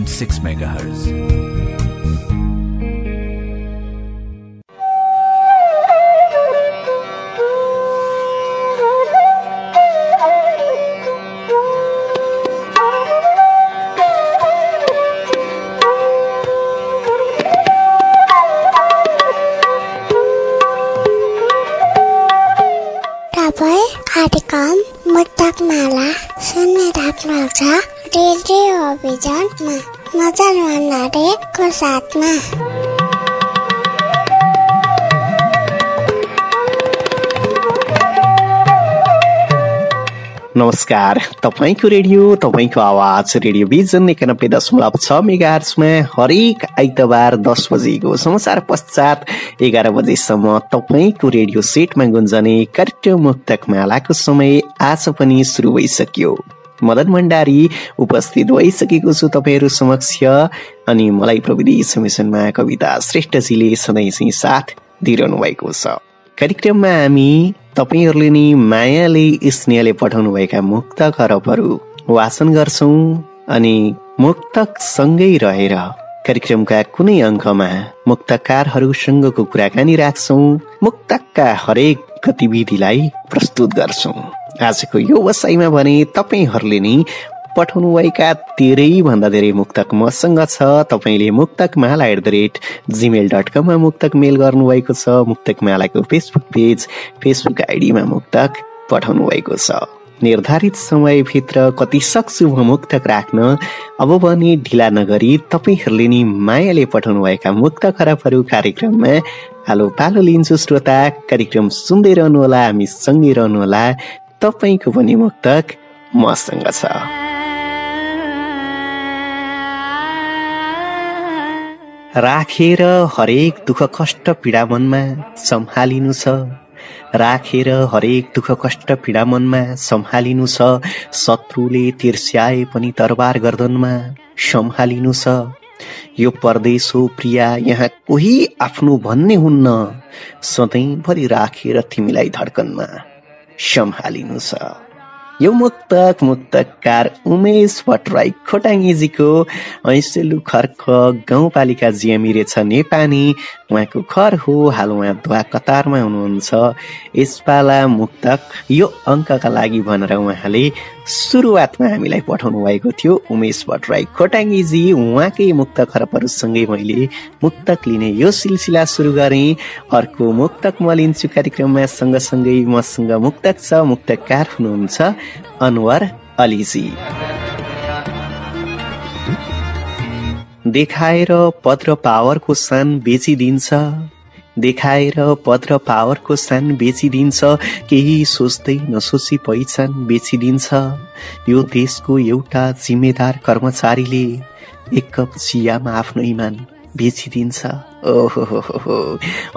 0.6 MHz. साथमा। नमस्कार तपाईँको रेडियो तपाईँको आवाज रेडियो भिजन एकानब्बे दशमलव छ मेगार्समा हरेक आइतबार दस बजेको समाचार पश्चात एघार बजेसम्म तपाईँको रेडियो सेटमा गुन्जने कार्यक्रम मुक्तक मालाको समय आज पनि सुरु भइसक्यो। मदन भण्डारी उपस्थित भइसकेको छु तपाईँहरू समक्ष। अनि मलाई प्रविधि समेसनमा कविता श्रेष्ठजीले सधैँ चाहिँ साथ दिइरहनु भएको छ। कार्यक्रममा हामी तपाईँहरूले नि मायाले स्नेहले पठाउनुभएका मुक्त खरबहरू वाचन गर्छौँ अनि मुक्तक सँगै रहेर कार्यक्रमका कुनै अङ्कमा मुक्तकारहरूसँगको कुराकानी राख्छौँ मुक्तकका हरेक गतिविधिलाई प्रस्तुत गर्छौँ। आजको यो वसाइमा भने तपाईँहरूले नि पठाउनुभएका धेरै भन्दा धेरै मुक्तक मसँग छ। तपाईँले Muktak Mala at the rate Gmail dot कममा मुक्तक मेल गर्नुभएको छ। मुक्तक मालाको फेसबुक पेज फेसबुक आइडीमा मुक्तक पठाउनु भएको छ। निर्धारित समयभित्र कति सक्छु म मुक्तक राख्न? अब पनि ढिला नगरी तपाईँहरूले नि मायाले पठाउनुभएका मुक्त खराबहरू कार्यक्रममा हालो पालो लिन्छु। श्रोता कार्यक्रम सुन्दै रहनुहोला हामी सँगै रहनुहोला। तपाईँको पनि मुक्तक मसँग छ। राखेर हरेक दुःख कष्ट पीडा मनमा सम्हालिनु छ। राखेर हरेक दुःख कष्ट पीडा मनमा सम्हालिनु छ। शत्रुले तिर्स्याए पनि तरबार गर्दनमा सम्हालिनु छ। यो परदेश हो प्रिया यहाँ कोही आफ्नो भन्ने हुन्न। सधैँभरि राखेर तिमीलाई धड्कनमा सम्हालिनु छ यो मुक्तक मुक्तकार उमेश भट्टराई खोटाङ्गीजीको ऐसेलु खर्क गाउँपालिका जिएमी रहेछ नेपानी उहाँको घर हो हाल उहाँ धुवा कतारमा हुनुहुन्छ। यसपाला मुक्तक यो अङ्कका लागि भनेर उहाँले सुरुवातमा हामीलाई पठाउनु भएको थियो। उमेश भट्टराई खोटाङ्गीजी उहाँकै मुक्त खरबहरूसँगै मैले मुक्तक लिने यो सिलसिला सुरु गरेँ। अर्को मुक्तक म लिन्छु कार्यक्रममा सँगसँगै मसँग मुक्तक छ मुक्तकार हुनुहुन्छ। अनवर अलीजी। देखाएर पद र पावरको सान बेचिदिन्छ देखाएर पद र पावरको सान बेचिदिन्छ केही सोच्दै नसोची पहिचान बेचिदिन्छ। यो देशको एउटा जिम्मेदार कर्मचारीले एक कप चियामा आफ्नो इमान बेचिदिन्छ। ओहो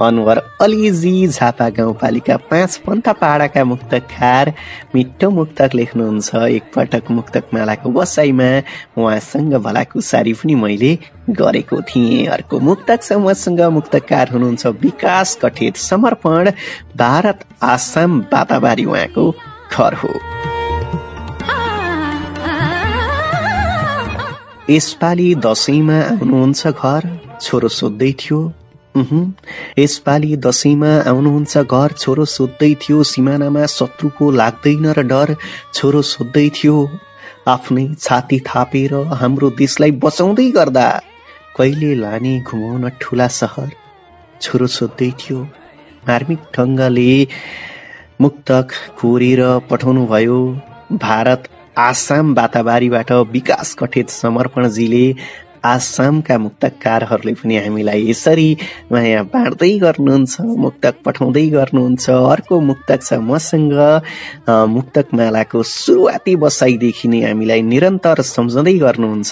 अनुहार अलिजी झापा गाउँपालिका पाँच पन्था पाडाका मुक्तकार मिठो मुक्तक लेख्नुहुन्छ। एकपटक मुक्तक मालाको बसाइमा उहाँसँग भलाको सारी पनि मैले गरेको थिएँ। अर्को मुक्तक समूहसँग मुक्तकार हुनुहुन्छ विकास कठेत समर्पण भारत आसाम बाताबारी उहाँको घर हो। यसपालि दसैँमा आउनुहुन्छ घर। छोरो सोध्दै थियो यसपालि दसैँमा आउनुहुन्छ घर छोरो सोध्दै थियो सिमानामा शत्रुको लाग्दैन र डर छोरो सोध्दै थियो आफ्नै छाती थापेर हाम्रो देशलाई बचाउँदै गर्दा कहिले लाने घुमाउन ठुला सहर? छोरो सोध्दै थियो मार्मिक ढङ्गले मुक्तक कोरेर पठाउनु भयो भारत आसाम बाताबारीबाट विकास कठेत समर्पणजीले आसामका मुक्तकारहरूले पनि हामीलाई यसरी माया बाँड्दै गर्नुहुन्छ मुक्तक पठाउँदै गर्नुहुन्छ। अर्को मुक्तक छ मसँग मुक्तक मालाको सुरुवाती बसाइदेखि नै हामीलाई निरन्तर सम्झँदै गर्नुहुन्छ।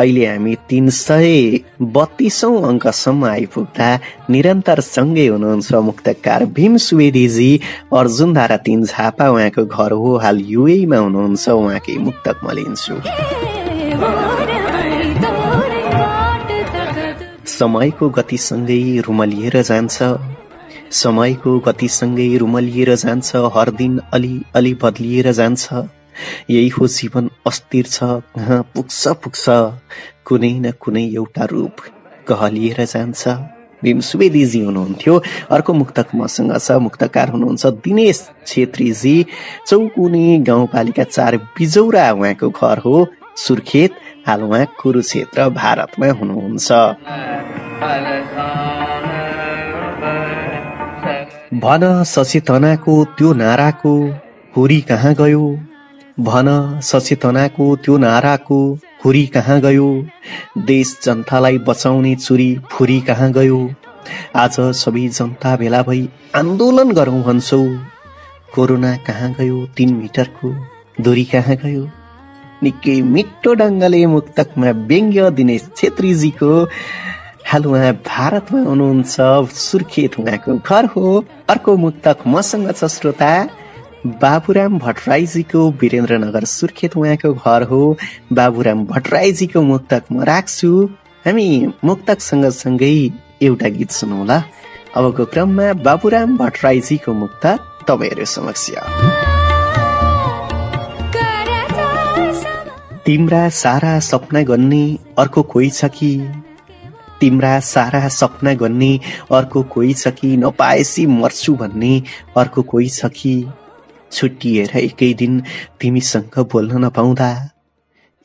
अहिले हामी तिन सय बत्तीसौँ अङ्कसम्म आइपुग्दा निरन्तर सँगै हुनुहुन्छ मुक्तकार भीम सुवेदीजी। अर्जुन धारा तिन झापा उहाँको घर हो हाल युएमा हुनुहुन्छ उहाँकै मुक्तक म लिन्छु समयको गतिसँगै रुमलिएर जान्छ। समयको गतिसँगै रुमलिएर जान्छ। हर दिन अलि अलि बदलिएर जान्छ। यही हो जीवन अस्थिर छ। कहाँ पुग्छ पुग्छ। कुनै न कुनै एउटा रूप कहलिएर जान्छ। भीम सुवेदीजी हुनुहुन्थ्यो। अर्को मुक्तक मसँग छ। मुक्तकार हुनुहुन्छ दिनेश छेत्रीजी। चौकुनी गाउँपालिका चार बिजौरा उहाँको घर हो। सुर्खेत हाल उहाँ कुरुक्षेत्र भारतमा हुनुहुन्छ। भन सचेतनाको त्यो नाराको हुरी कहाँ गयो? भन सचेतनाको त्यो नाराको हुरी कहाँ गयो? देश जनतालाई बचाउने चुरी फुरी कहाँ गयो? आज सबै जनता भेला भई आन्दोलन गरौँ भन्छौ। कोरोना कहाँ गयो? तिन मिटरको दूरी कहाँ गयो? निकै मिठो ढङ्गले मुक्तकमा व्यङ्ग्य दिनेश छेत्रीजीको हाल उहाँ भारतमा हुनुहुन्छ सुर्खेत उहाँको घर हो। अर्को मुक्तक मसँग छ श्रोता बाबुराम भट्टराईजीको वीरेन्द्रनगर सुर्खेत उहाँको घर हो। बाबुराम भट्टराईजीको मुक्तक म राख्छु। हामी मुक्तक सँगसँगै एउटा गीत सुनौला। अबको क्रममा बाबुराम भट्टराईजीको मुक्तक तपाईँहरू समक्ष। तिम्रा सारा सपना गर्ने अर्को कोही छ कि? तिम्रा सारा सपना गर्ने अर्को कोही छ कि? नपाएसी मर्छु भन्ने अर्को कोही छ कि? छुट्टिएर एकै दिन तिमीसँग बोल्न नपाउँदा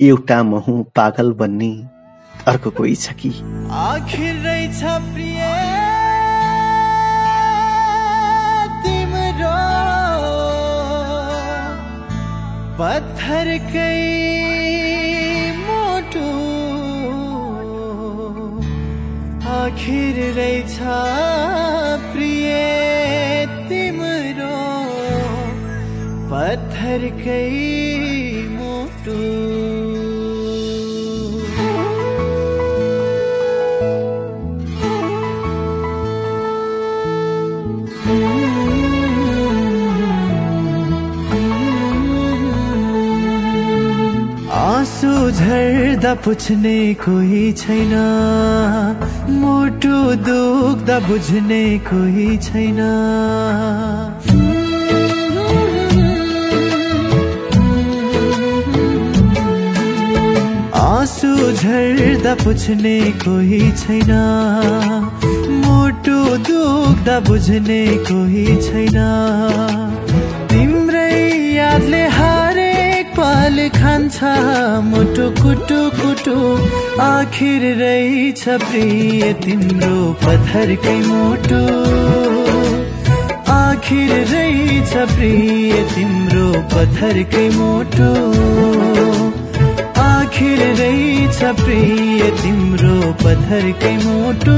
एउटा महु पागल बन्ने अर्को कोही छ कि? आखिर रहेछ आखिर रहेछ प्रिय तिम्रो पत्थरकै मोटो। आँसु झर्दा पुछ्ने कोही छैन। मुटु दुख्दा बुझ्ने कोही छैन। आँसु झर्दा पुछ्ने कोही छैन। मुटु दुख्दा बुझ्ने कोही छैन। तिम्रै यादले पल खान्छ मुटु कुटु कुटु आखिर रहेछ प्रिय तिम्रो पत्थरकै मुटु। आखिर रहेछ प्रिय तिम्रो पत्थरकै मुटु। आखिर रहेछ प्रिय तिम्रो पत्थरकै मुटु।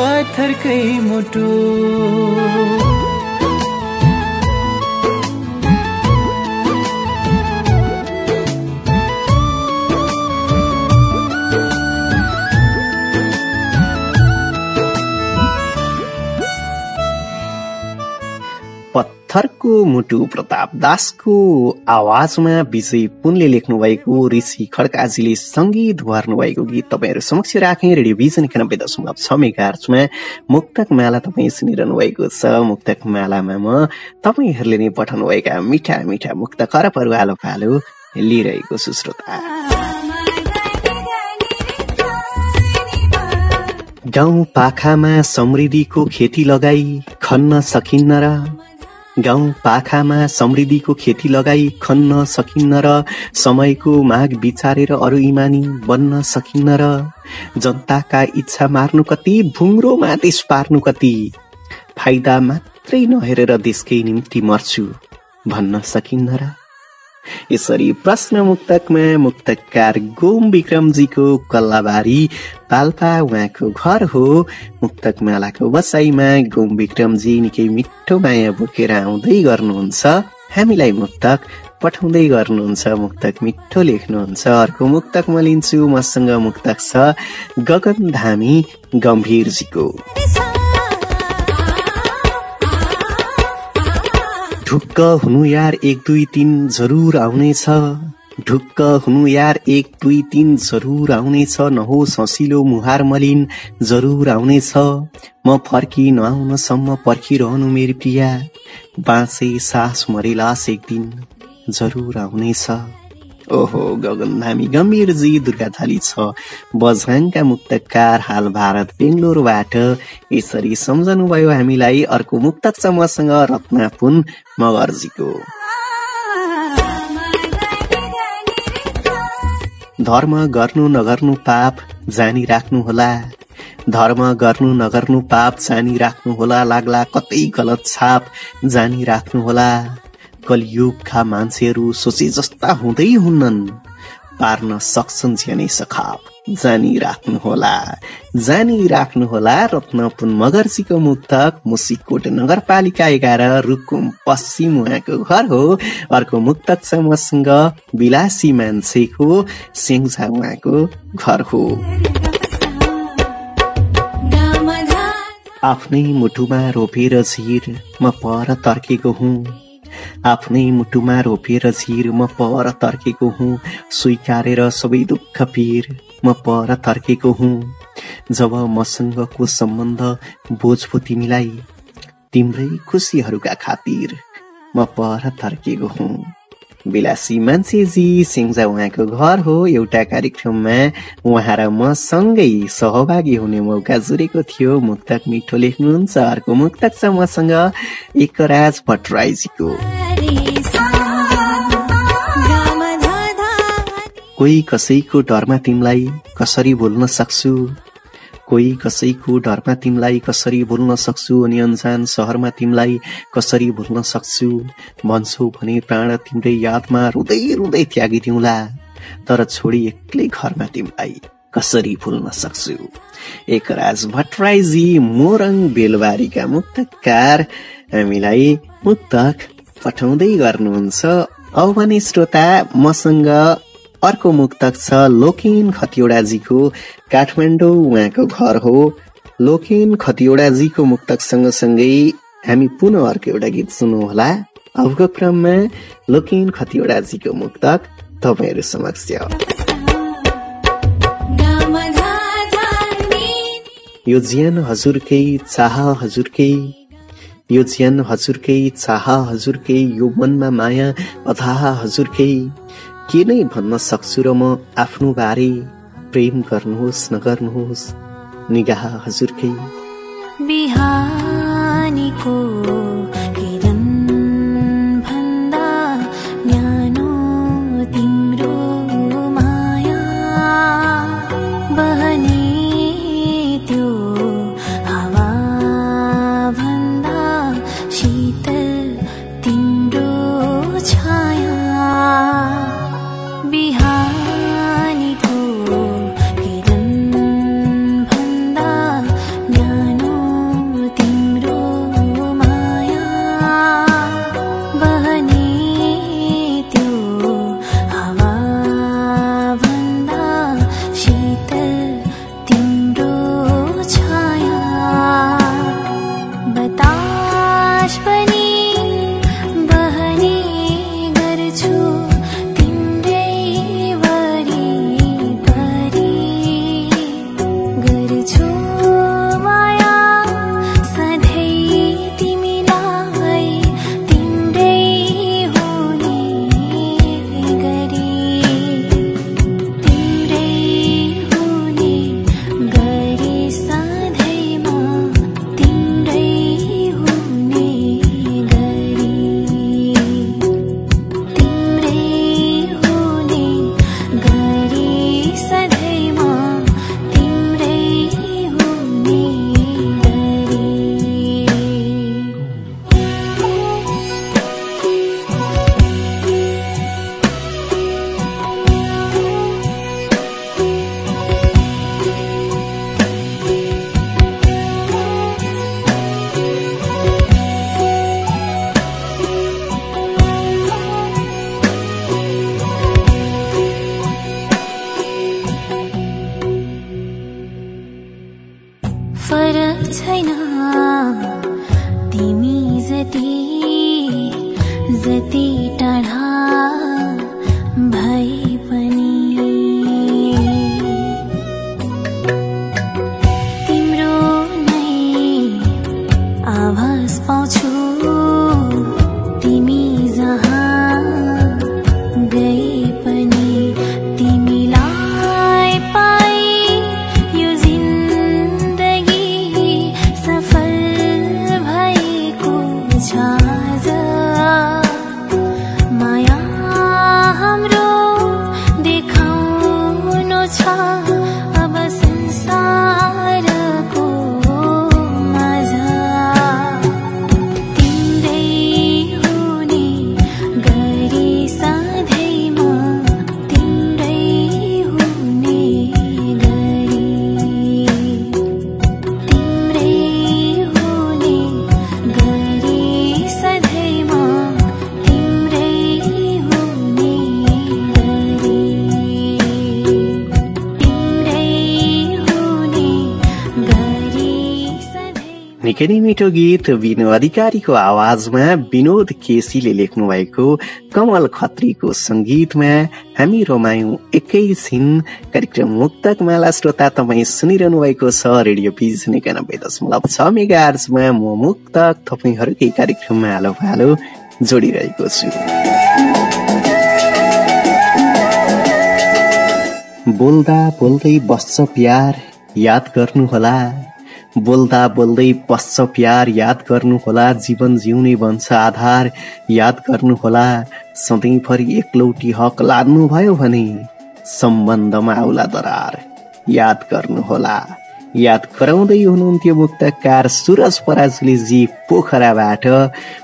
पत्थरकै मुटु। पत्थरको मुटु प्रताप दासको आवाजमा विजय पुनले लेख्नु भएको ऋषि खड्काजीले सङ्गीत भएको गीत तपाईँहरू समक्ष राखेँ रेडियोभिजन एकानब्बे दशमलव छ मेगार्चमा मुक्तक माला तपाईँ सुनिरहनु भएको छ। मुक्तक मालामा म तपाईँहरूले नै पठाउनु भएका मिठा मिठा मुक्त करपहरू आलो पालो लिइरहेको छु श्रोता। गाउँ पाखामा समृद्धिको खेती लगाई खन्न सकिन्न र गाउँ पाखामा समृद्धिको खेती लगाई खन्न सकिन्न र समयको माग विचारेर अरू इमानी बन्न सकिन्न र जनताका इच्छा मार्नु कति भुङ्रोमा देश पार्नु कति? फाइदा मात्रै नहेरेर देशकै निम्ति मर्छु भन्न सकिन्न र यसरी प्रश्न मुक्तकमा मुक्तकार गोम विक्रमजीको कल्लाबारी पाल्पा उहाँको घर हो। मुक्तक मालाको बसाइमा गोम विक्रमजी निकै मिठो माया बोकेर आउँदै गर्नुहुन्छ। हामीलाई मुक्तक पठाउँदै गर्नुहुन्छ। मुक्तक मिठो लेख्नुहुन्छ। अर्को मुक्तक म लिन्छु। मसँग मुक्तक छ गगन धामी गम्भीरजीको ढुक्क हुनु यार एक दुई तिन जरुर आउनेछ। ढुक्क हुनु यार एक दुई तिन जरुर आउनेछ। नहोस् हँसिलो मुहार मलिन जरुर आउनेछ। म फर्की नआउनसम्म पर्खिरहनु मेरी प्रिया। बाँचे सास मरेलास एक दिन जरुर आउनेछ। ओहो गगन धामी गम्भीरजी दुर्गाथली छ। बझाङका मुक्तकार हाल भारत बेङ्गलोरबाट यसरी सम्झनुभयो हामीलाई अर्को मुक्तक छ मसँग रत्ना पुन मगर्जीको। धर्म गर्नु नगर्नु पाप जानी होला। धर्म गर्नु नगर्नु पाप जानी होला लाग्ला कतै गलत छाप जानी होला। कलियुगका मान्छेहरू सोचे जस्ता हुँदै हुन्नन्। पार्न सक्छन् झ्यानै सखाप जानिराख्नुहोला जानिराख्नुहोला रत्नपुन मगर्जीको मुक्तक मुसिकोट नगरपालिका एघार रुकुम पश्चिम उहाँको घर हो। अर्को मुक्तक छ मसँग विलासी मान्छेको सेङ्जा उहाँको घर हो। आफ्नै मुटुमा रोपेर झिर म पर तर्केको हुँ। आफ्नै मुटुमा रोपेर झिर म पर तर्केको हुँ। स्वीकारेर सबै दुःख पीर म पर तर्केको हुँ। जब मसँगको सम्बन्ध बोझ तिमीलाई तिम्रै खुसीहरूका खातिर म पर तर्केको हुँ। विलासी मान्छेजी सिङ्जा उहाँको घर हो एउटा कार्यक्रममा उहाँ र म सँगै सहभागी हुने मौका जुरेको थियो। मुक्तक मिठो लेख्नुहुन्छ अर्को मुक्तक छ मसँग एकराज भट्टराईजीको। कोही कसैको डरमा तिमीलाई कसरी बोल्न सक्छु? कोही कसैको डरमा तिमीलाई कसरी बोल्न सक्छु अनि अन्जान सहरमा तिमीलाई कसरी बोल्न सक्छु? भन्छौ भने प्राण तिम्रै यादमा रुँदै रुँदै त्यागिदिउँला। तर छोडी एक्लै घरमा तिमीलाई कसरी भुल्न सक्छु? एक राज भट्टराईजी मोरङ बेलबारीका मुक्तकार हामीलाई मुक्तक पठाउँदै गर्नुहुन्छ। अब भने श्रोता मसँग अर्को मुक्तक छ लोकेन खतिवड़ाजीको। काठमाडौँ उहाँको घर हो। लोकेन खतिवड़ाजीको मुक्तक सँगसँगै हामी पुनः अर्को एउटा गीत होला अबको क्रममा लोकेन खतिवड़ाजीको मुक्तक तपाईँहरू समक्ष। यो ज्यान हजुरकै चाह हजुरकै यो ज्यान हजुरकै चाह हजुरकै यो मनमा माया अथाह हजुरकै। के नै भन्न सक्छु र म आफ्नो बारे प्रेम गर्नुहोस् नगर्नुहोस्? निगाह हजुरकै। बिहानीको मिठो गीत विनु अधिकारीको आवाजमा विनोद केसीले लेख्नु भएको कमल खत्रीको संगीतमा हामी रमायौं एकैछिन कार्यक्रम मुक्तक माला श्रोता तपाईँ सुनिरहनु भएको छ रेडियो पिज एकानब्बे दशमलव छ मेगा म मुक्तक तपाईँहरूकै कार्यक्रममा आलो भालो जोडिरहेको छु। बोल्दा बोल्दै बस्छ प्यार याद गर्नुहोला। बोल्दा बोल्दै पश्च प्यार याद गर्नुहोला जीवन जिउने बन्छ आधार याद गर्नुहोला सधैँभरि एकलौटी हक लाद्नुभयो भने सम्बन्धमा आउला दरार याद गर्नुहोला। याद गराउँदै हुनुहुन्थ्यो मुक्तकार सुरज पराजुलीजी पोखराबाट।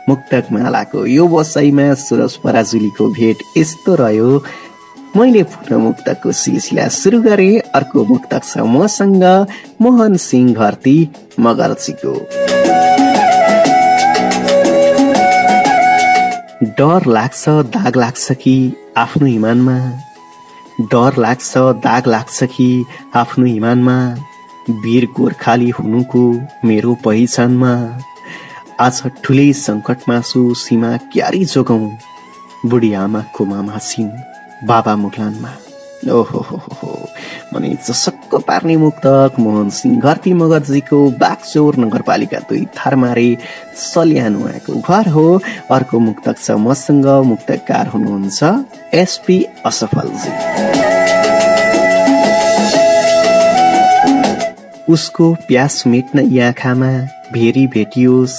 मुक्तक मालाको यो बसाइमा सुरज पराजुलीको भेट यस्तो रह्यो। मैले पुनः मुक्तको सिलसिला सुरु गरे। अर्को मुक्तक छ मसँग मोहन सिंह घरती मगर्जीको। डर लाग्छ दाग लाग्छ कि आफ्नो इमानमा? डर लाग्छ दाग लाग्छ कि आफ्नो इमानमा? वीर गोर्खाली हुनुको मेरो पहिचानमा? आज ठुलै सङ्कटमा छु सीमा क्यारी जोगाउँ बुढी आमाको मामा छिन्। बाबा मुगलानमा ओहो हो हो मनै चसक्क पार्ने मुक्तक मोहन सिंह घरती मगरजीको बागचोर नगरपालिका दुई थारमारे सल्यान उहाँको घर हो। अर्को मुक्तक छ मसँग मुक्तकार हुनुहुन्छ एसपी असफलजी। उसको प्यास मेट्न आँखामा भेरी भेटियोस्।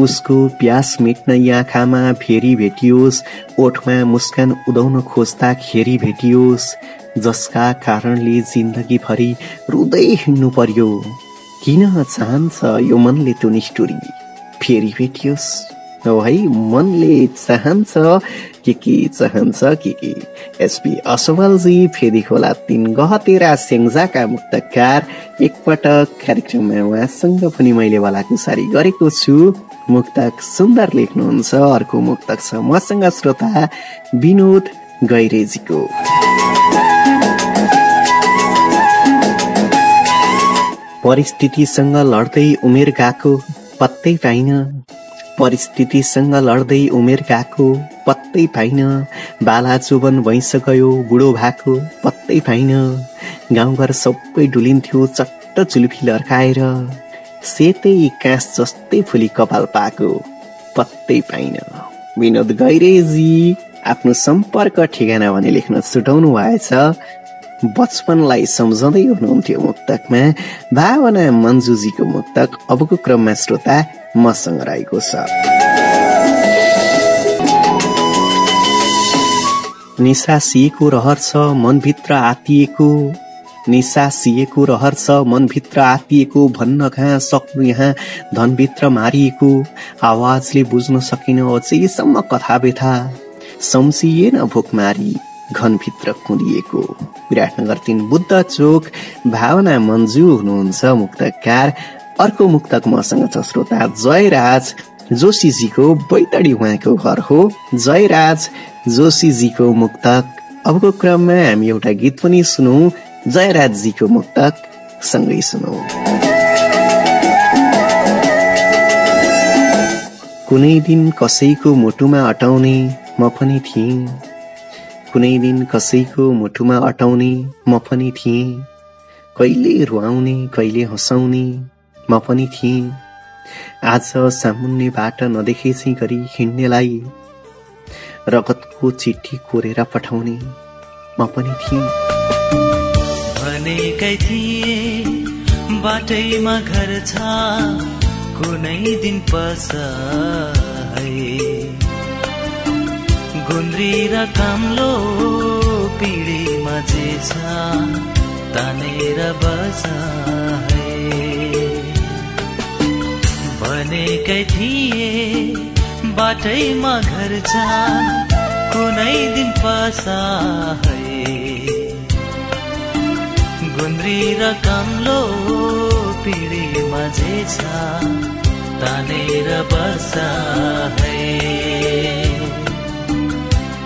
उसको प्यास मेट्न आँखामा फेरि भेटियोस् ओठमा मुस्कान उदाउन खोज्दा खेरी भेटियोस् जसका कारणले जिन्दगीभरि रुँदै हिँड्नु पर्यो। किन चाहन्छ यो मनले त्यो निष्ठुरी? फेरि भेटियोस्। हो मनले चाहन्छ के के चाहन्छ के के? एसपी असवालजी फेरि खोला तिन गहतेरा सेङ्जाका मुक्तकार। एकपटक कार्यक्रममा उहाँसँग पनि मैले भलाकुसारी गरेको छु। मुक्तक सुन्दर लेख्नुहुन्छ। अर्को मुक्तक छ मसँग श्रोता विनोद गैरेजीको। परिस्थितिसँग लड्दै उमेर गएको पत्तै पाइन। परिस्थितिसँग लड्दै उमेर गएको पत्तै पाइन। बाला चुबन गयो बुढो भएको पत्तै पाइन। गाउँघर सबै डुलिन्थ्यो चट्ट चुल्फी लर्काएर। सेतै काँस जस्तै फुली कपाल पाएको। पत्तै पाइन। विनोद गैरेजी आफ्नो सम्पर्क ठेगाना भने लेख्न छुटाउनु भएछ। बचपनलाई सम्झँदै हुनुहुन्थ्यो मुक्तकमा। भावना मन्जुजीको मुक्तक अबको क्रममा श्रोता मसँग रहेको छ। निसासिएको रहर छ मनभित्र आतिएको। निसासिएको रहर छ मनभित्र आतिएको भन्न कहाँ सक्नु यहाँ? धनभित्र मारिएको आवाजले बुझ्न सकिन अझैसम्म कथा व्यथा सम्झिएन भोकमारी घनभित्र कुदिएको। विराटनगर तिन बुद्ध चोक भावना मन्जु हुनुहुन्छ मुक्तकार। अर्को मुक्तक मसँग छ श्रोता जयराज। जोशीजीको बैतडी उहाँको घर हो। जयराज जोशीजीको मुक्तक। अबको क्रममा हामी एउटा गीत पनि सुनौ। जयराजजीको मुक्तक सँगै सुनौ कुनै दिन कसैको मुटुमा अटाउने म पनि थिएँ। कुनै दिन कसैको मुटुमा अटाउने म पनि थिएँ। कहिले रुवाउने कहिले हँसाउने म पनि थिएँ। आज सामुन्नेबाट नदेखे चाहिँ गरी हिँड्नेलाई रगतको चिठी कोरेर पठाउने म पनि थिएँ। भनेकै थिए। बाटैमा घर छ कुनै दिन पस गुन्द्री र काम्लो पिँढीमा जे छ तानेर बस भनेकै थिए बाटैमा घर छ कुनै दिन पसा र कम्लो पिँढीमा जे छ तानेर बस है।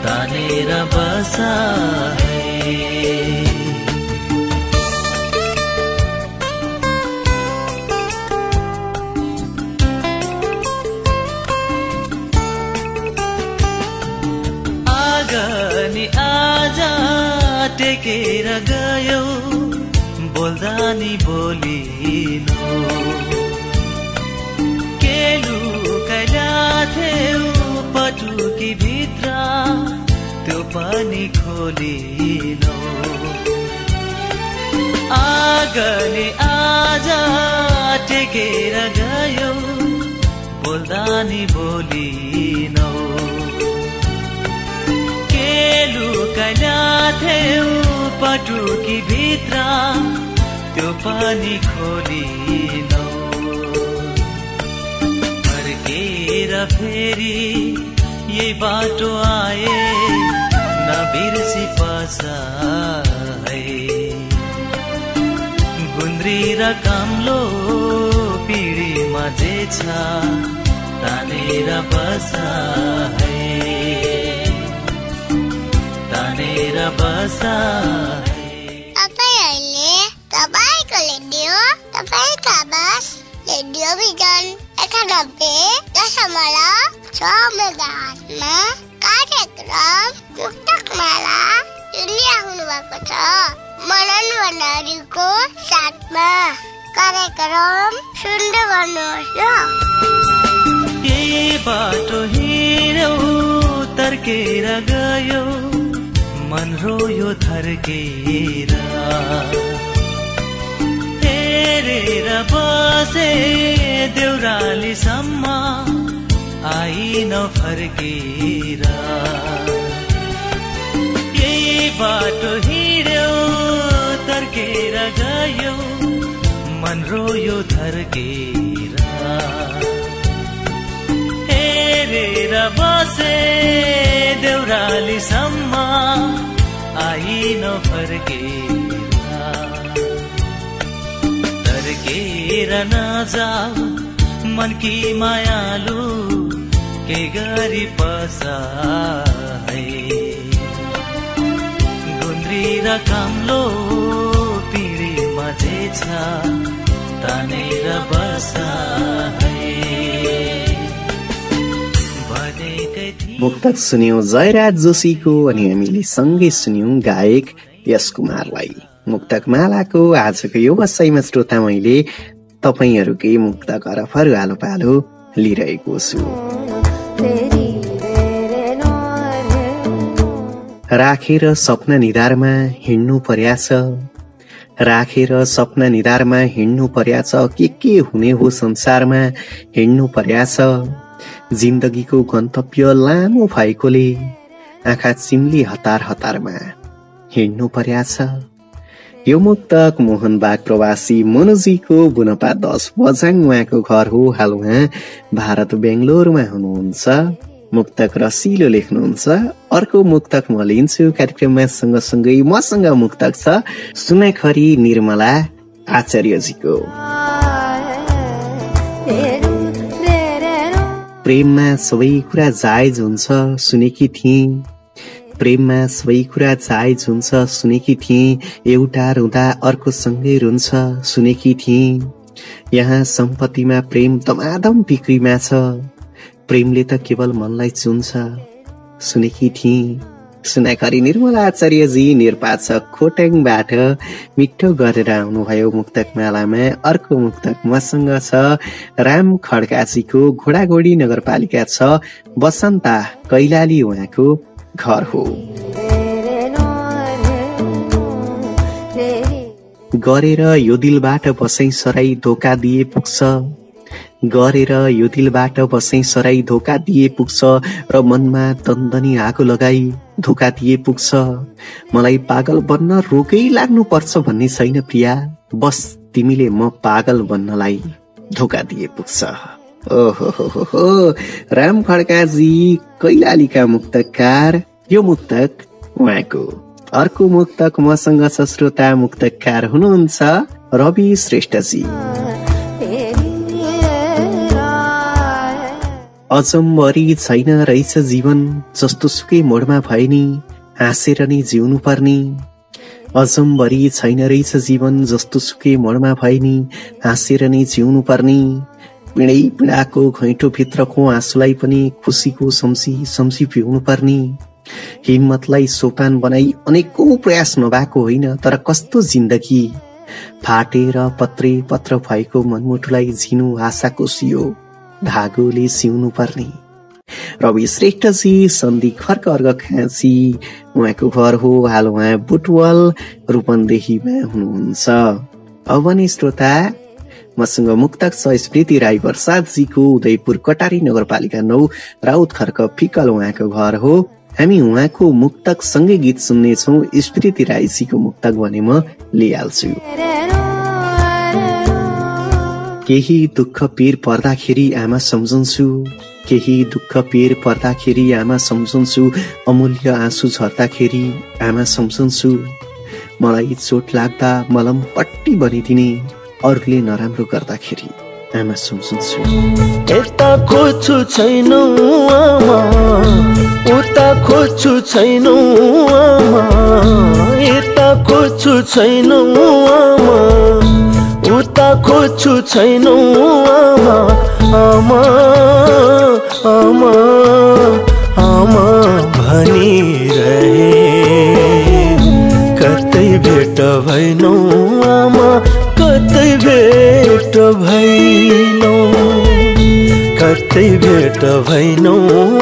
तानेर बस है। आगनी आजा टेकेर ग बोल्दा नि बोलिनो। केलु कैला थियौ पटुकी भित्र त्यो पनि खोलिनो। आगले आज टेकेर गयो बोल्दा नि बोलिनौ। केलु कैला थियौ पटुकी भित्र पनि खोलिनौ। फेरि यही बाटो आए पसा गुन्द्री र काम्लो पिँढीमा जे छ तानेर बसा है। तानेर बसा मेगाहर्जमा कार्यक्रम मुक्तक माला सुनिराख्नु भएको छ। मनन भण्डारीको साथमा कार्यक्रम सुन्दै गर्नुहोस् यही बाटो हिँड्यौ तर्केर गयो मन रोयो थर्केर। हेरेर बसे देउरालीसम्म आइन फर्केर। यही बाटो हिँड्यौ तर्केर गयो मन रोयो थर्केर। हेरेर बसे देउरालीसम्म आइन फर्केर। तर्केर नजाऊ मनकी मायालु के गरी पसा है। गुन्द्री र काम्लो पिँढीमा जे छ तानेर बसा है। भनेकै थिए मुक्तक सुन्यौं जयराज जोशीको अनि हामीले सँगै सुन्यौं गायक यश कुमारलाई मुक्तक मालाको आजको यो वसाईमा श्रोता मैले तपाईँहरूकै मुक्त करफहरू आलो पालो लिइरहेको छु। राखेर सपना निधारमा हिँड्नु पर्याछ राखेर सपना निधारमा हिँड्नु पर्याछ के के हुने हो संसारमा हिँड्नु पर्याछ जिन्दगीको गन्तव्य लामो भएकोले आँखा चिम्ली हतार हतारमा हिँड्नु पर्याछ यो मुक्तक मोहनबाग प्रवासी मनोजीको बुनपा दस बजाङ उहाँको घर हो। हाल उहाँ भारत बेङ्गलोरमा हुनुहुन्छ। मुक्तक रसिलो लेख्नुहुन्छ। अर्को मुक्तक म लिन्छु। कार्यक्रममा सँगसँगै मसँग मुक्तक छ सुनाखरी निर्मला आचार्यजीको। प्रेममा सबै कुरा जायज हुन्छ। सुनेकी थिएँ प्रेममा सबै कुरा जायज हुन्छ सुनेकी थिएँ एउटा रुँदा अर्को सँगै रुन्छ सुनेकी थिएँ। यहाँ सम्पत्तिमा प्रेम दमादम बिक्रीमा छ। प्रेमले त केवल मनलाई चुन्छ। सुनेकी थिएँ। सुनाखरी निर्मला आचार्यजी निर्वाचक खोटेङबाट मिठो गरेर आउनुभयो मुक्तक मालामा अर्को मुक्तक मसँग छ। राम खड्काजीको घोडाघोडी नगरपालिका छ। बसन्ता कैलाली उहाँको घर हो। गरेर यो दिलबाट बसै सराई धोका दिए पुग्छ। गरेर यो दिलबाट बसै सराई धोका दिए पुग्छ र मनमा दन्दनी आगो लगाई धोका दिए पुग्छ। मलाई पागल बन्न रोगै लाग्नु पर्छ भन्ने छैन प्रिया। बस तिमीले म पागल बन्नलाई धोका दिए पुग्छ। हो राम खड्काजी कैलालीका मुक्तकार यो मुक्तक उहाँको। अर्को मुक्तक मसँग छ श्रोता मुक्तकार हुनुहुन्छ रवि श्रेष्ठजी। अचम्बरी छैन रहेछ जीवन जस्तो सुकै मोडमा भए नि हाँसेर नै जिउनु पर्ने। अचम्बरी छैन रहेछ जीवन जस्तो सुकै मोडमा भए नि हाँसेर नै जिउनु पर्ने। पिँढै पिँडाको घैँटो भित्रको आँसुलाई पनि खुसीको सम्सी सम्सी पिउनु पर्ने हिम्मतलाई सोपान बनाई अनेकौं प्रयास नभएको होइन तर कस्तो जिन्दगी। फाटेर पत्रे पत्र भएको मनमुटुलाई झिनु आशाको सियो धागोले सिउनु पर्ने रवि श्रेष्ठजी सन्धि खर्क अर्घ खाँची उहाँको घर हो हाल उहाँ बुटवल रूपन्देहीमा हुनुहुन्छ। अब भने श्रोता मसँग मुक्तक छ स्मृति राई प्रसादजीको उदयपुर कटारी नगरपालिका नौ राउत खर्क फिकल उहाँको घर हो। हामी उहाँको मुक्तक सँगै गीत सुन्नेछौ। स्मृति राईजीको मुक्तक भने म लिइहाल्छु। केही दुःख पीर पर्दाखेरि आमा सम्झन्छु। केही दुःख पीर पर्दाखेरि आमा सम्झन्छु। अमूल्य आँसु झर्दाखेरि आमा सम्झन्छु। मलाई चोट लाग्दा मलम पट्टी बनिदिने। अरूले नराम्रो गर्दाखेरि आमा सम्झन्छु यता खोज्छु छैनौ आमा उता खोज्छु छैनौ आमा यता खोज्छु छैनौ आमा उता खोज्छु छैनौ आमा आमा आमा आमा भनिरहे। कतै भेट भएनौ आमा कतै भेट भैनौ कतै भेट भैनौ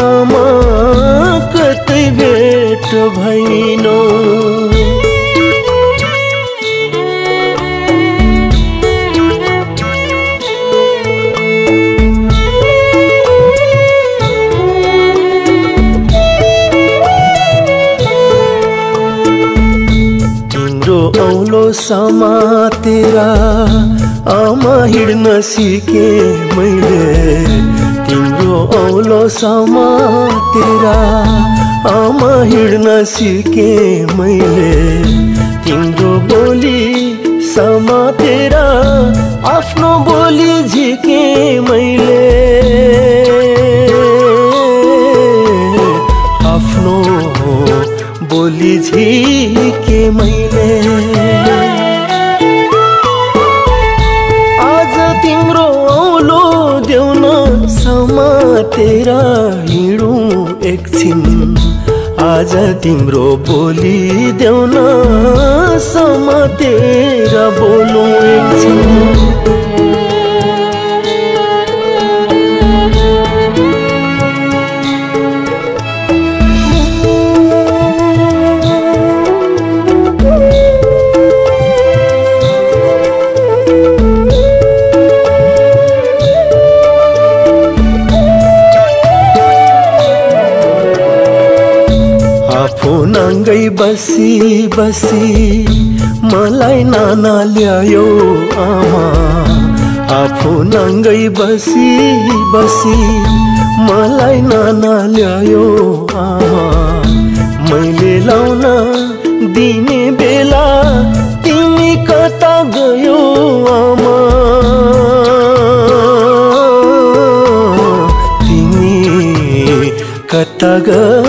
आमा? कतै भेट भैनौ समातेर आमा हिँड्न सिके मैले। तिम्रो औलो समातेर आमा हिँड्न सिके मैले। तिम्रो बोली समातेर आफ्नो बोली झिके मैले। आफ्नो बोली झिके मैले? आज तिम्रो औलो देउन समातेर हिँडौँ एकछिन। आज तिम्रो बोली देउन समातेर बोलौँ एकछिन। बसी बसी मलाई नाना ल्यायो आमा। आफू नाङ्गै बसी बसी मलाई नाना ल्यायो आमा। मैले लाउन दिने बेला तिमी कता गयो आमा? तिमी कता गयो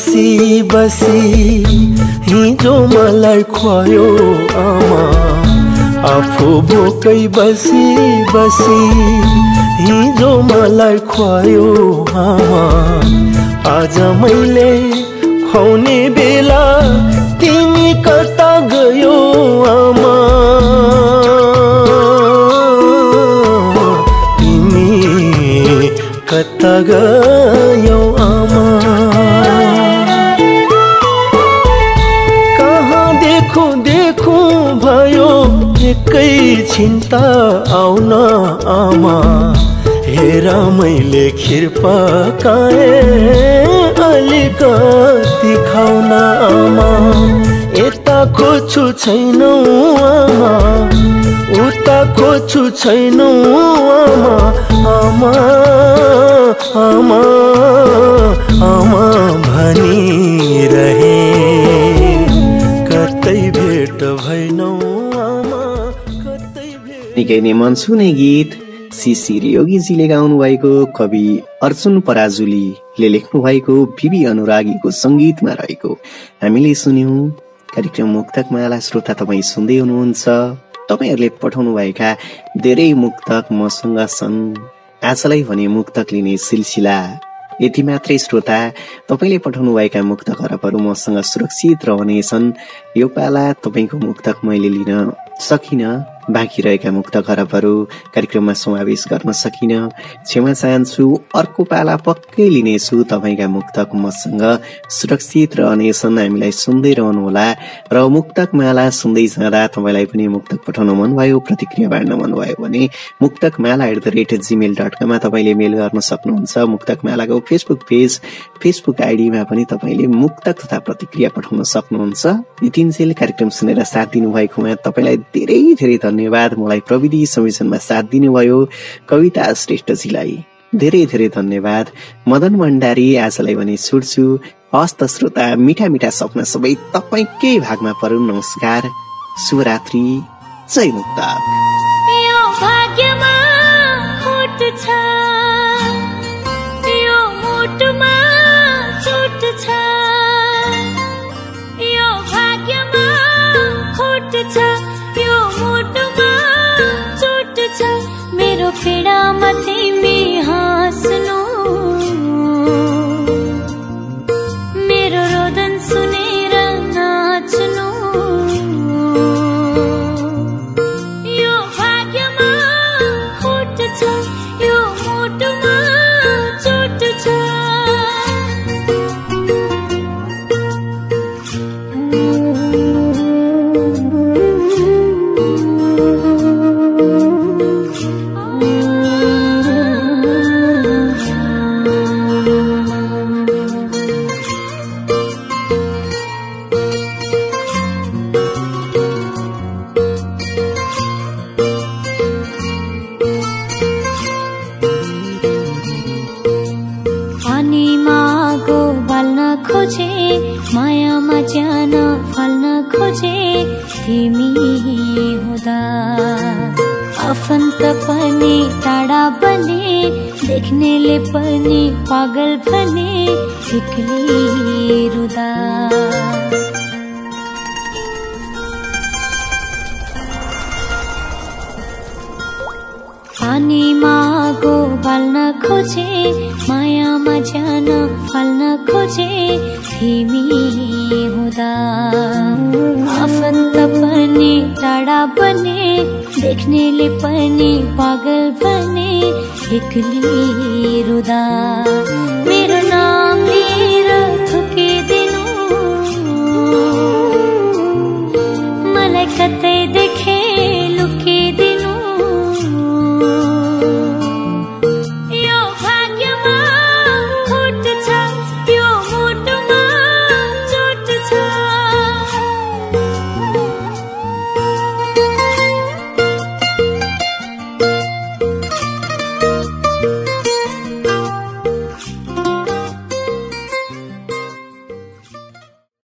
बसी बसी हिजो मलाई खुवायो आमा। आफू भोकै बसी बसी हिजो मलाई खुवायो आमा। आज मैले खुवाउने बेला तिमी कता गयो आमा? तिमी कता गयो एकै छिन्ता आउन आमा हेर मैले खिर पकाए अलिकति खाउन आमा। यता खोज्छु छैनौ आमा तु त खोज्छु छैनौ आमा आमा आमा आमा भनिरहे। निकै नै मनसुने गीत शिशिर योगीजीले गाउनु भएको कवि अर्जुन पराजुलीले लेख्नु भएको बिबी अनुरागीको सङ्गीतमा रहेको। हामीले सुन्यौं कार्यक्रम मुक्तक माला श्रोता तपाईँ सुन्दै हुनुहुन्छ। तपाईँहरूले पठाउनु भएका धेरै मुक्तक मसँग छन्। आजलाई भने मुक्तक लिने सिलसिला यति मात्रै श्रोता तपाईँले पठाउनु भएका मुक्त खरबहरू मसँग सुरक्षित रहनेछन्। यो पाला तपाईँको मुक्तक मैले लिन सकिन। बाँकी रहेका मुक्त खरबहरू कार्यक्रममा समावेश गर्न सकिन। क्षमा चाहन्छु अर्को पाला पक्कै लिनेछु तपाईँका मुक्तक मसँग सुरक्षित रहनेछन् हामीलाई सुन्दै रहनुहोला र मुक्तक माला सुन्दै जाँदा तपाईँलाई पनि मुक्तक पठाउन मन भयो प्रतिक्रिया बाँड्न मन भयो भने Muktak Mala at the rate Gmail dot कममा तपाईँले मेल गर्न सक्नुहुन्छ। मुक्तक मालाको फेसबुक पेज फेसबुक आइडीमा पनि तपाईँले मुक्तक तथा प्रतिक्रिया पठाउन सक्नुहुन्छ। नितिनजेल कार्यक्रम सुनेर साथ दिनुभएकोमा तपाईँलाई धेरै धेरै धन्यवाद। मलाई प्रविधि संयोजनमा साथ दिनुभयो। कविता श्रेष्ठजीलाई धेरै धेरै धन्यवाद। मदन भण्डारी आजलाई भने छुट्छु। हस्त श्रोता मिठा मिठा सपना सबै तपाईँकै भागमा परुन्। नमस्कार। शुभरात्रि। जय मुक्तक। यो मेरो देख्नेले पनि पागल भने एक्लै रुदा। पानीमा आगो बाल्न खोजे मायामा ज्यान फाल्न खोजे तिमी हुँदा। आफन्त पनि टाढा बने देख्नेले पनि पागल भने झिक्ली रुदा मेरो नाम